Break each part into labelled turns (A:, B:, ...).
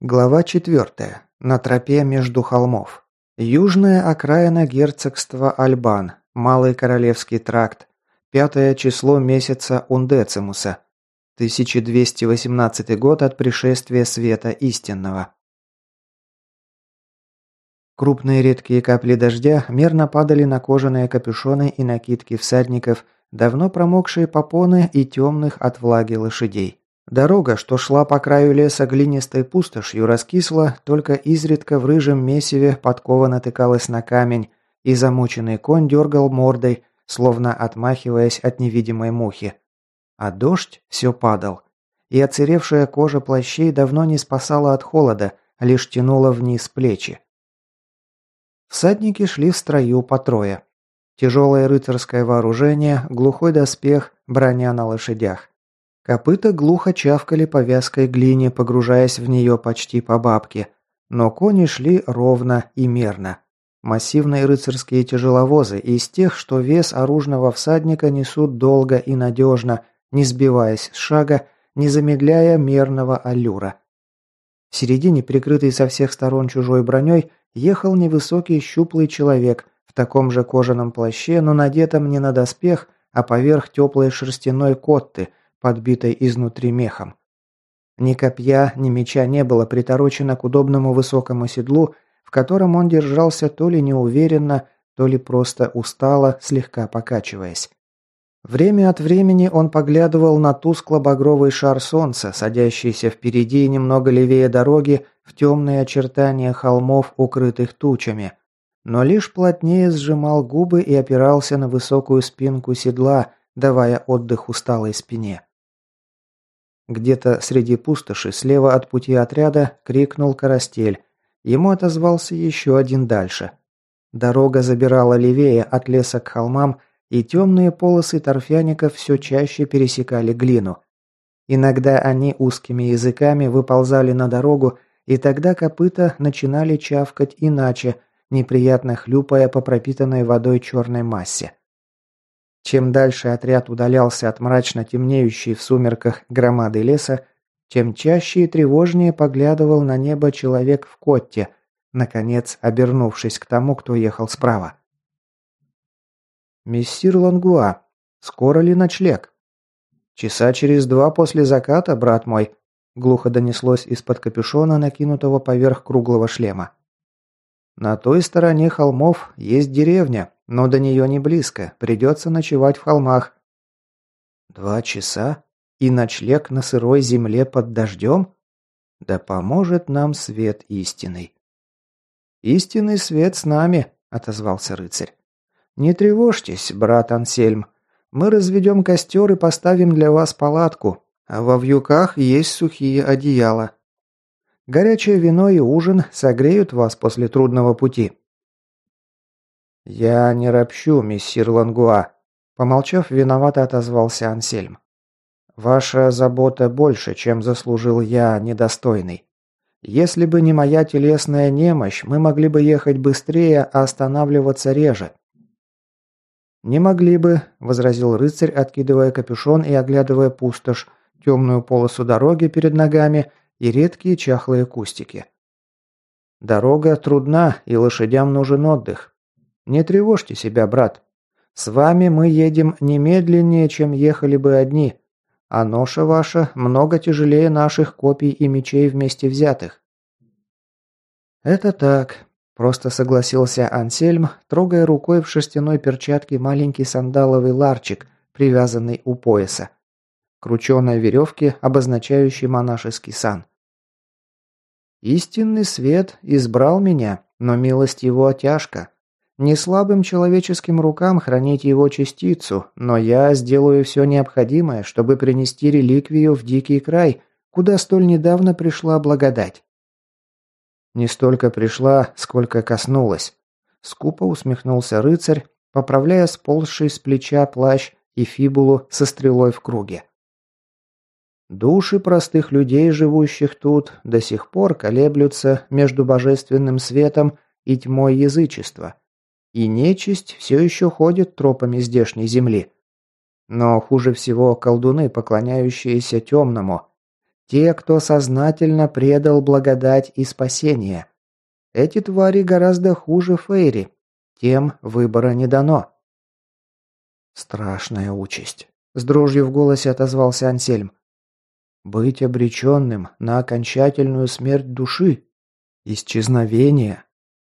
A: Глава 4. На тропе между холмов. Южная окраина герцогства Альбан. Малый Королевский тракт. Пятое число месяца Ундецимуса. 1218 год от пришествия света истинного. Крупные редкие капли дождя мерно падали на кожаные капюшоны и накидки всадников, давно промокшие попоны и темных от влаги лошадей. Дорога, что шла по краю леса глинистой пустошью, раскисла, только изредка в рыжем месиве подкова натыкалась на камень, и замученный конь дергал мордой, словно отмахиваясь от невидимой мухи. А дождь все падал. И оцеревшая кожа плащей давно не спасала от холода, лишь тянула вниз плечи. Всадники шли в строю по трое. Тяжелое рыцарское вооружение, глухой доспех, броня на лошадях. Копыта глухо чавкали по вязкой глине, погружаясь в нее почти по бабке. Но кони шли ровно и мерно. Массивные рыцарские тяжеловозы из тех, что вес оружного всадника несут долго и надежно, не сбиваясь с шага, не замедляя мерного аллюра. В середине, прикрытый со всех сторон чужой броней, ехал невысокий щуплый человек в таком же кожаном плаще, но надетом не на доспех, а поверх теплой шерстяной котты – подбитой изнутри мехом. Ни копья, ни меча не было приторочено к удобному высокому седлу, в котором он держался то ли неуверенно, то ли просто устало, слегка покачиваясь. Время от времени он поглядывал на тускло-багровый шар солнца, садящийся впереди немного левее дороги в темные очертания холмов, укрытых тучами, но лишь плотнее сжимал губы и опирался на высокую спинку седла, давая отдых усталой спине. Где-то среди пустоши, слева от пути отряда, крикнул Карастель. Ему отозвался еще один дальше. Дорога забирала левее от леса к холмам, и темные полосы торфяников все чаще пересекали глину. Иногда они узкими языками выползали на дорогу, и тогда копыта начинали чавкать иначе, неприятно хлюпая по пропитанной водой черной массе. Чем дальше отряд удалялся от мрачно темнеющей в сумерках громады леса, тем чаще и тревожнее поглядывал на небо человек в котте, наконец обернувшись к тому, кто ехал справа. «Мессир Лонгуа, скоро ли ночлег?» «Часа через два после заката, брат мой», — глухо донеслось из-под капюшона, накинутого поверх круглого шлема. «На той стороне холмов есть деревня, но до нее не близко, придется ночевать в холмах. Два часа? И ночлег на сырой земле под дождем? Да поможет нам свет истинный. Истинный свет с нами, отозвался рыцарь. Не тревожьтесь, брат Ансельм. Мы разведем костер и поставим для вас палатку, а во вьюках есть сухие одеяла. Горячее вино и ужин согреют вас после трудного пути. «Я не ропщу, мессир Лангуа», – помолчав, виновато отозвался Ансельм. «Ваша забота больше, чем заслужил я, недостойный. Если бы не моя телесная немощь, мы могли бы ехать быстрее, а останавливаться реже». «Не могли бы», – возразил рыцарь, откидывая капюшон и оглядывая пустошь, темную полосу дороги перед ногами и редкие чахлые кустики. «Дорога трудна, и лошадям нужен отдых. Не тревожьте себя, брат. С вами мы едем немедленнее, чем ехали бы одни, а ноша ваша много тяжелее наших копий и мечей вместе взятых». «Это так», – просто согласился Ансельм, трогая рукой в шерстяной перчатке маленький сандаловый ларчик, привязанный у пояса. Крученой веревке, обозначающей монашеский сан. «Истинный свет избрал меня, но милость его тяжка. Не слабым человеческим рукам хранить его частицу, но я сделаю все необходимое, чтобы принести реликвию в дикий край, куда столь недавно пришла благодать. Не столько пришла, сколько коснулась. Скупо усмехнулся рыцарь, поправляя сползший с плеча плащ и фибулу со стрелой в круге. Души простых людей, живущих тут, до сих пор колеблются между божественным светом и тьмой язычества – и нечисть все еще ходит тропами здешней земли. Но хуже всего колдуны, поклоняющиеся темному. Те, кто сознательно предал благодать и спасение. Эти твари гораздо хуже Фейри. Тем выбора не дано. Страшная участь. С дрожью в голосе отозвался Ансельм. Быть обреченным на окончательную смерть души. Исчезновение.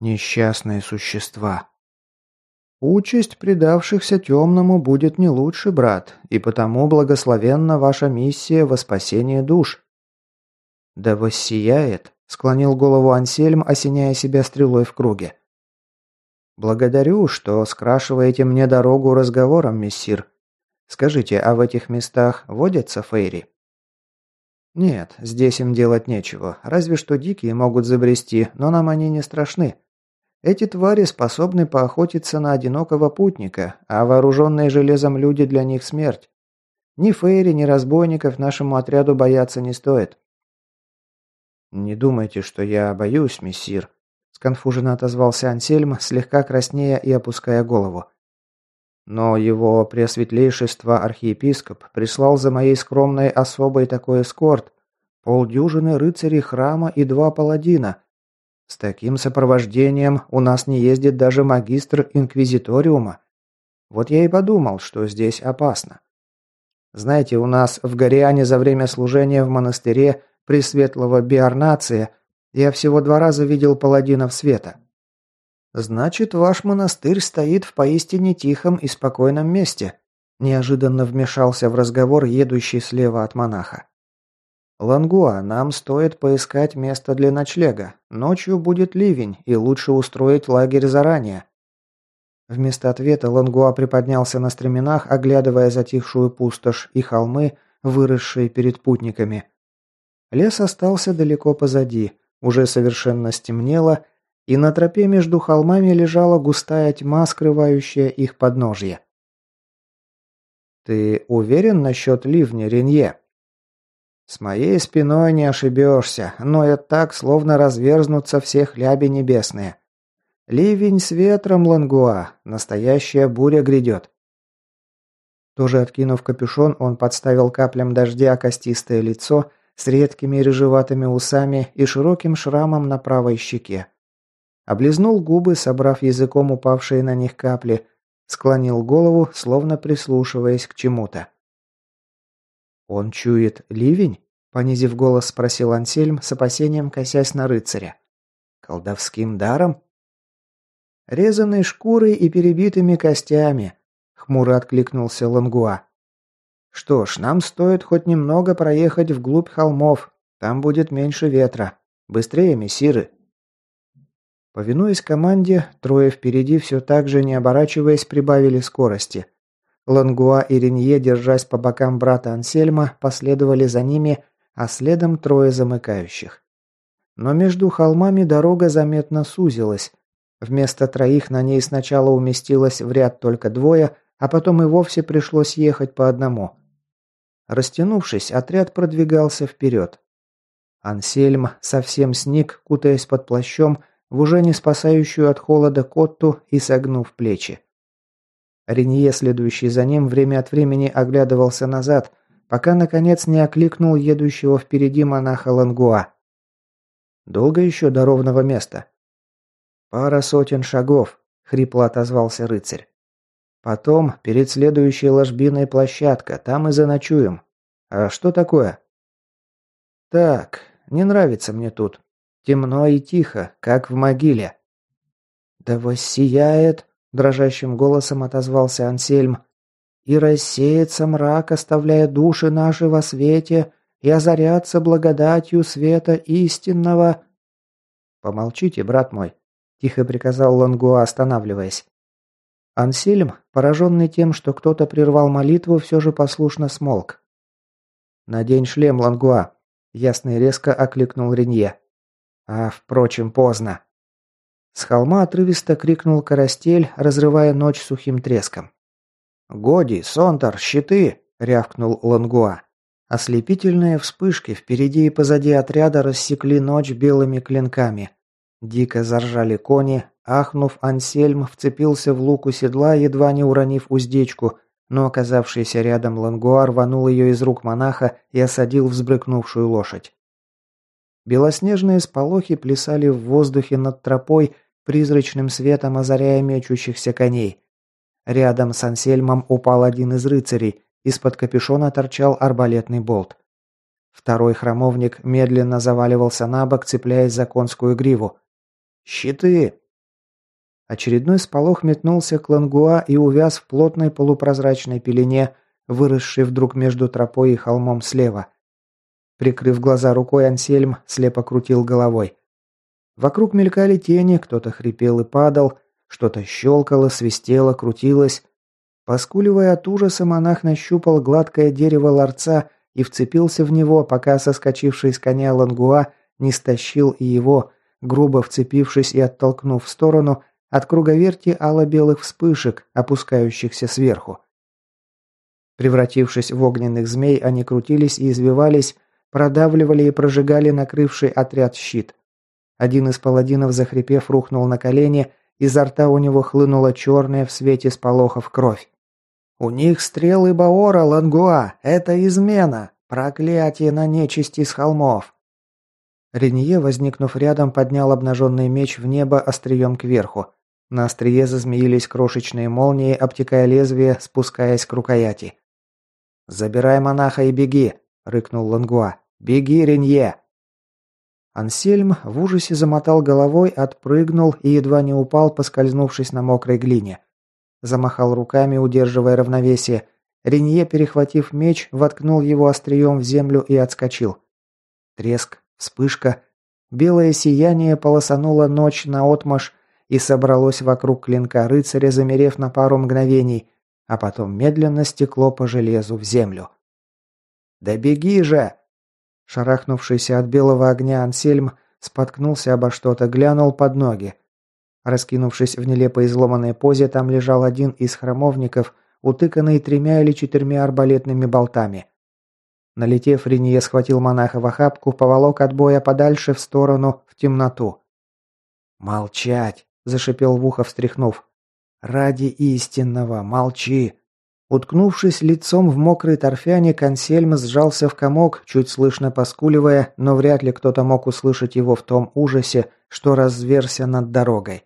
A: Несчастные существа. Участь предавшихся темному будет не лучше, брат, и потому благословенна ваша миссия во спасение душ. Да воссияет, склонил голову Ансельм, осеняя себя стрелой в круге. Благодарю, что скрашиваете мне дорогу разговором, мессир. Скажите, а в этих местах водятся фейри? Нет, здесь им делать нечего, разве что дикие могут забрести, но нам они не страшны. Эти твари способны поохотиться на одинокого путника, а вооруженные железом люди для них смерть. Ни фейри, ни разбойников нашему отряду бояться не стоит. «Не думайте, что я боюсь, мессир», – сконфуженно отозвался Ансельм, слегка краснея и опуская голову. «Но его пресветлейшество архиепископ прислал за моей скромной особой такой эскорт, полдюжины рыцарей храма и два паладина – с таким сопровождением у нас не ездит даже магистр инквизиториума. Вот я и подумал, что здесь опасно. Знаете, у нас в Гориане за время служения в монастыре Пресветлого Биарнация я всего два раза видел паладинов света. Значит, ваш монастырь стоит в поистине тихом и спокойном месте. Неожиданно вмешался в разговор едущий слева от монаха. «Лангуа, нам стоит поискать место для ночлега. Ночью будет ливень, и лучше устроить лагерь заранее». Вместо ответа Лангуа приподнялся на стременах, оглядывая затихшую пустошь и холмы, выросшие перед путниками. Лес остался далеко позади, уже совершенно стемнело, и на тропе между холмами лежала густая тьма, скрывающая их подножье. «Ты уверен насчет ливня, Ренье?» С моей спиной не ошибешься, но это так, словно разверзнутся все хляби небесные. Ливень с ветром, Лангуа, настоящая буря грядет. Тоже откинув капюшон, он подставил каплям дождя костистое лицо с редкими рыжеватыми усами и широким шрамом на правой щеке. Облизнул губы, собрав языком упавшие на них капли, склонил голову, словно прислушиваясь к чему-то. «Он чует ливень?» – понизив голос, спросил Ансельм с опасением, косясь на рыцаря. «Колдовским даром?» «Резаной шкурой и перебитыми костями», – хмуро откликнулся Лангуа. «Что ж, нам стоит хоть немного проехать вглубь холмов. Там будет меньше ветра. Быстрее, мессиры!» Повинуясь команде, трое впереди все так же, не оборачиваясь, прибавили скорости – Лангуа и Ренье, держась по бокам брата Ансельма, последовали за ними, а следом трое замыкающих. Но между холмами дорога заметно сузилась. Вместо троих на ней сначала уместилось в ряд только двое, а потом и вовсе пришлось ехать по одному. Растянувшись, отряд продвигался вперед. Ансельм совсем сник, кутаясь под плащом, в уже не спасающую от холода котту и согнув плечи. Ренье, следующий за ним, время от времени оглядывался назад, пока, наконец, не окликнул едущего впереди монаха Лангуа. «Долго еще до ровного места?» «Пара сотен шагов», — хрипло отозвался рыцарь. «Потом, перед следующей ложбиной площадка, там и заночуем. А что такое?» «Так, не нравится мне тут. Темно и тихо, как в могиле». «Да воссияет!» Дрожащим голосом отозвался Ансельм. И рассеется мрак, оставляя души наши во свете, и озарятся благодатью света истинного. Помолчите, брат мой, тихо приказал Лангуа, останавливаясь. Ансельм, пораженный тем, что кто-то прервал молитву, все же послушно смолк. «Надень шлем, Лангуа!» – ясно и резко окликнул Ренье. «А, впрочем, поздно!» С холма отрывисто крикнул Карастель, разрывая ночь сухим треском. «Годи, Сонтар, щиты!» – рявкнул Лангуа. Ослепительные вспышки впереди и позади отряда рассекли ночь белыми клинками. Дико заржали кони, ахнув, Ансельм вцепился в луку седла, едва не уронив уздечку, но оказавшийся рядом Лангуар рванул ее из рук монаха и осадил взбрыкнувшую лошадь. Белоснежные сполохи плясали в воздухе над тропой, призрачным светом озаряя мечущихся коней. Рядом с Ансельмом упал один из рыцарей, из-под капюшона торчал арбалетный болт. Второй храмовник медленно заваливался на бок, цепляясь за конскую гриву. «Щиты!» Очередной сполох метнулся к Лангуа и увяз в плотной полупрозрачной пелене, выросшей вдруг между тропой и холмом слева. Прикрыв глаза рукой, Ансельм слепо крутил головой. Вокруг мелькали тени, кто-то хрипел и падал, что-то щелкало, свистело, крутилось. Поскуливая от ужаса, монах нащупал гладкое дерево ларца и вцепился в него, пока соскочивший с коня Лангуа не стащил и его, грубо вцепившись и оттолкнув в сторону от круговерти ало-белых вспышек, опускающихся сверху. Превратившись в огненных змей, они крутились и извивались, продавливали и прожигали накрывший отряд щит. Один из паладинов, захрипев, рухнул на колени, изо рта у него хлынула черная в свете сполохов кровь. «У них стрелы Баора, Лангуа! Это измена! Проклятие на нечисти с холмов!» Ренье, возникнув рядом, поднял обнаженный меч в небо острием кверху. На острие зазмеились крошечные молнии, обтекая лезвие, спускаясь к рукояти. «Забирай монаха и беги!» – рыкнул Лангуа. «Беги, Ренье!» Ансельм в ужасе замотал головой, отпрыгнул и едва не упал, поскользнувшись на мокрой глине. Замахал руками, удерживая равновесие. Ренье, перехватив меч, воткнул его острием в землю и отскочил. Треск, вспышка. Белое сияние полосануло ночь на отмаш и собралось вокруг клинка рыцаря, замерев на пару мгновений, а потом медленно стекло по железу в землю. «Да беги же!» Шарахнувшийся от белого огня Ансельм споткнулся обо что-то, глянул под ноги. Раскинувшись в нелепо изломанной позе, там лежал один из храмовников, утыканный тремя или четырьмя арбалетными болтами. Налетев, Ринье схватил монаха в охапку, поволок от боя подальше в сторону, в темноту. «Молчать!» – зашипел в ухо, встряхнув. «Ради истинного, молчи!» Уткнувшись лицом в мокрый торфяник, Ансельм сжался в комок, чуть слышно поскуливая, но вряд ли кто-то мог услышать его в том ужасе, что разверся над дорогой.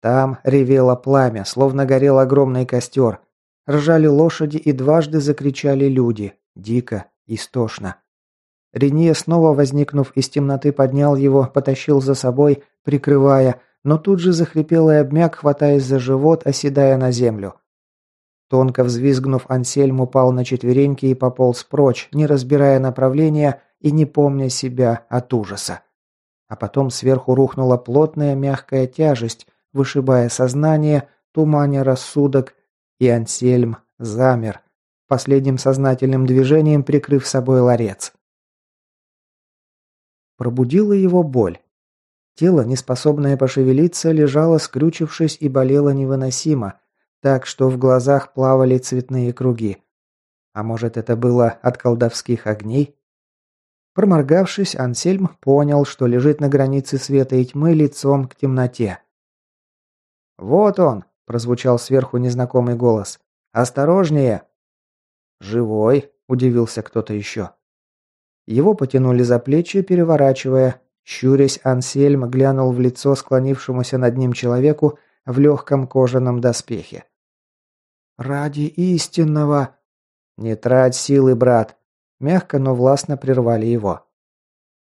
A: Там ревело пламя, словно горел огромный костер. Ржали лошади и дважды закричали люди. Дико, истошно. Ренье, снова возникнув из темноты, поднял его, потащил за собой, прикрывая, но тут же захрипел и обмяк, хватаясь за живот, оседая на землю. Тонко взвизгнув, Ансельм упал на четвереньки и пополз прочь, не разбирая направления и не помня себя от ужаса. А потом сверху рухнула плотная мягкая тяжесть, вышибая сознание, туманя рассудок, и Ансельм замер, последним сознательным движением прикрыв собой ларец. Пробудила его боль. Тело, неспособное пошевелиться, лежало скрючившись и болело невыносимо, так что в глазах плавали цветные круги. А может, это было от колдовских огней? Проморгавшись, Ансельм понял, что лежит на границе света и тьмы лицом к темноте. «Вот он!» – прозвучал сверху незнакомый голос. «Осторожнее!» «Живой!» – удивился кто-то еще. Его потянули за плечи, переворачивая. Щурясь, Ансельм глянул в лицо склонившемуся над ним человеку в легком кожаном доспехе. «Ради истинного...» «Не трать силы, брат!» Мягко, но властно прервали его.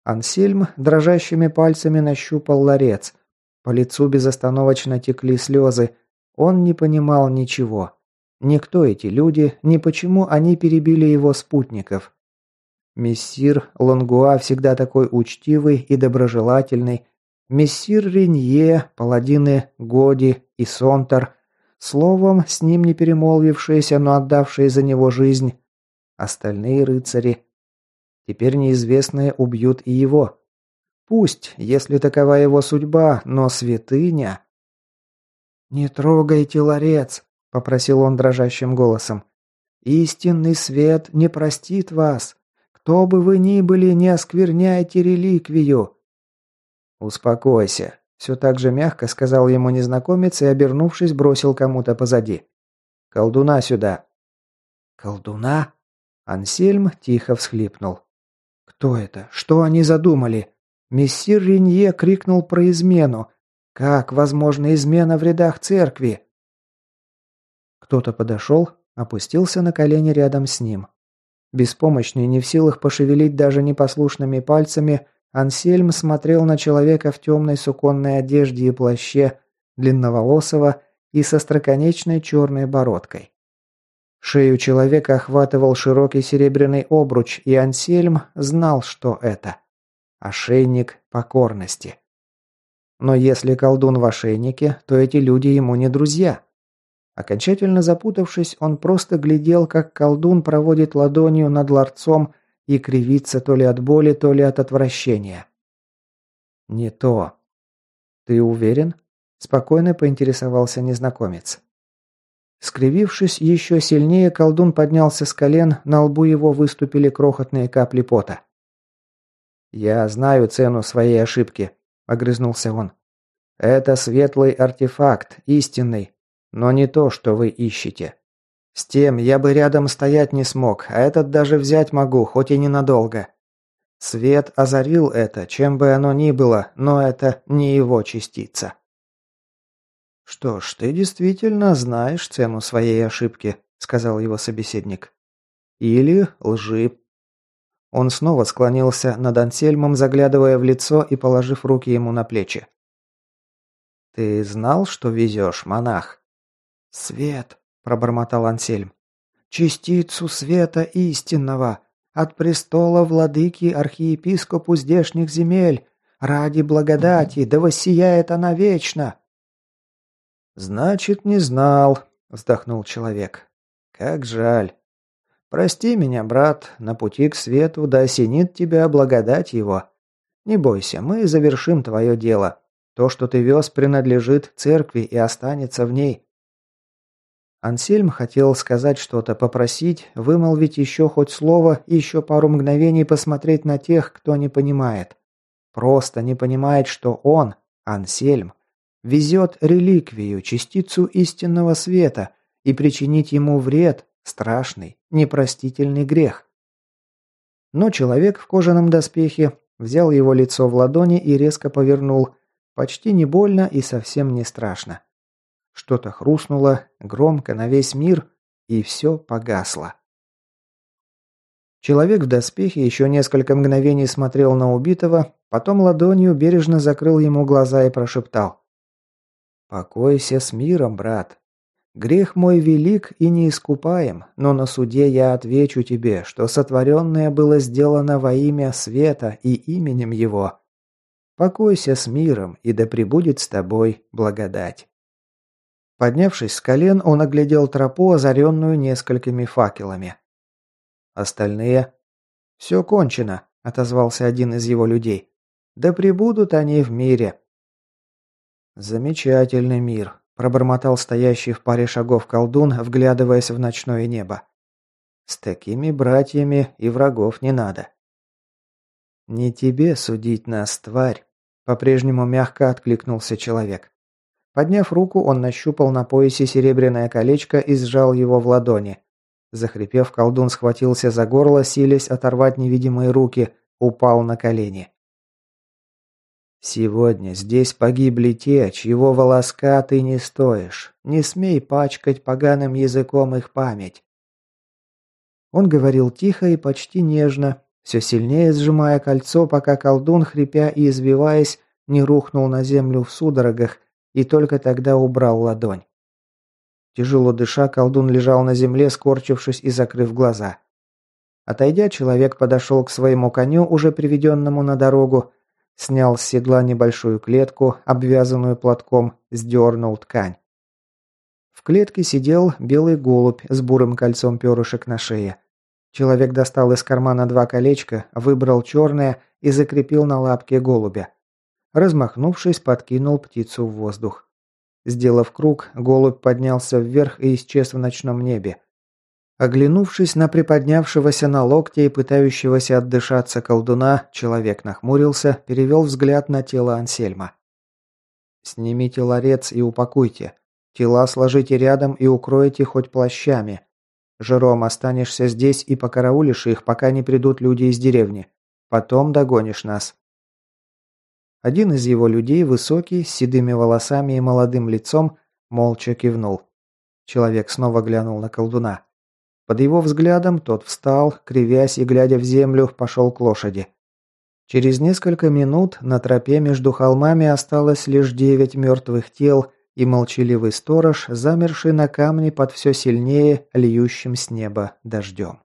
A: Ансельм дрожащими пальцами нащупал ларец, по лицу безостановочно текли слезы. Он не понимал ничего. Никто эти люди, ни почему они перебили его спутников. Мессир Лонгуа всегда такой учтивый и доброжелательный. Мессир Ренье, паладины Годи и Сонтер. Словом, с ним не перемолвившиеся, но отдавшие за него жизнь. Остальные рыцари. Теперь неизвестные убьют и его. Пусть, если такова его судьба, но святыня... «Не трогайте ларец», — попросил он дрожащим голосом. «Истинный свет не простит вас. Кто бы вы ни были, не оскверняйте реликвию». «Успокойся», — все так же мягко сказал ему незнакомец и, обернувшись, бросил кому-то позади. «Колдуна сюда». «Колдуна?» Ансельм тихо всхлипнул. «Кто это? Что они задумали?» Мессир Ренье крикнул про измену. «Как возможна измена в рядах церкви?» Кто-то подошел, опустился на колени рядом с ним. Беспомощный, не в силах пошевелить даже непослушными пальцами, Ансельм смотрел на человека в темной суконной одежде и плаще, длинноволосого и со строконечной черной бородкой. Шею человека охватывал широкий серебряный обруч, и Ансельм знал, что это. Ошейник покорности. Но если колдун в ошейнике, то эти люди ему не друзья. Окончательно запутавшись, он просто глядел, как колдун проводит ладонью над ларцом и кривится то ли от боли, то ли от отвращения. «Не то». «Ты уверен?» – спокойно поинтересовался незнакомец. Скривившись еще сильнее, колдун поднялся с колен, на лбу его выступили крохотные капли пота. «Я знаю цену своей ошибки», – огрызнулся он. «Это светлый артефакт, истинный, но не то, что вы ищете. С тем я бы рядом стоять не смог, а этот даже взять могу, хоть и ненадолго. Свет озарил это, чем бы оно ни было, но это не его частица. Что ж, ты действительно знаешь цену своей ошибки, сказал его собеседник. Или лжи. Он снова склонился над Ансельмом, заглядывая в лицо и положив руки ему на плечи. Ты знал, что везешь, монах? «Свет», – пробормотал Ансельм. «Частицу света истинного, от престола владыки архиепископу здешних земель, ради благодати, да воссияет она вечно». «Значит, не знал», – вздохнул человек. «Как жаль. Прости меня, брат, на пути к свету да осенит тебя благодать его. Не бойся, мы завершим твое дело. То, что ты вез, принадлежит церкви и останется в ней. Ансельм хотел сказать что-то, попросить, вымолвить еще хоть слово и еще пару мгновений посмотреть на тех, кто не понимает. Просто не понимает, что он, Ансельм, везет реликвию, частицу истинного света, и причинить ему вред – страшный, непростительный грех. Но человек в кожаном доспехе взял его лицо в ладони и резко повернул, почти не больно и совсем не страшно. Что-то хрустнуло, громко, на весь мир, и все погасло. Человек в доспехе еще несколько мгновений смотрел на убитого, потом ладонью бережно закрыл ему глаза и прошептал. «Покойся с миром, брат. Грех мой велик и неискупаем, но на суде я отвечу тебе, что сотворенное было сделано во имя света и именем его. Покойся с миром, и да пребудет с тобой благодать». Поднявшись с колен, он оглядел тропу, озаренную несколькими факелами. Остальные... «Все кончено», — отозвался один из его людей. «Да прибудут они в мире». «Замечательный мир», — пробормотал стоящий в паре шагов колдун, вглядываясь в ночное небо. «С такими братьями и врагов не надо». «Не тебе судить нас, тварь», — по-прежнему мягко откликнулся человек. Подняв руку, он нащупал на поясе серебряное колечко и сжал его в ладони. Захрипев, колдун схватился за горло, силясь оторвать невидимые руки, упал на колени. «Сегодня здесь погибли те, чьего волоска ты не стоишь. Не смей пачкать поганым языком их память». Он говорил тихо и почти нежно, все сильнее сжимая кольцо, пока колдун, хрипя и извиваясь, не рухнул на землю в судорогах, и только тогда убрал ладонь. Тяжело дыша, колдун лежал на земле, скорчившись и закрыв глаза. Отойдя, человек подошел к своему коню, уже приведенному на дорогу, снял с седла небольшую клетку, обвязанную платком, сдернул ткань. В клетке сидел белый голубь с бурым кольцом перышек на шее. Человек достал из кармана два колечка, выбрал черное и закрепил на лапке голубя. Размахнувшись, подкинул птицу в воздух. Сделав круг, голубь поднялся вверх и исчез в ночном небе. Оглянувшись на приподнявшегося на локте и пытающегося отдышаться колдуна, человек нахмурился, перевел взгляд на тело Ансельма. «Снимите ларец и упакуйте. Тела сложите рядом и укройте хоть плащами. Жером, останешься здесь и покараулишь их, пока не придут люди из деревни. Потом догонишь нас». Один из его людей, высокий, с седыми волосами и молодым лицом, молча кивнул. Человек снова глянул на колдуна. Под его взглядом тот встал, кривясь и глядя в землю, пошел к лошади. Через несколько минут на тропе между холмами осталось лишь девять мертвых тел и молчаливый сторож, замерший на камне под все сильнее льющим с неба дождем.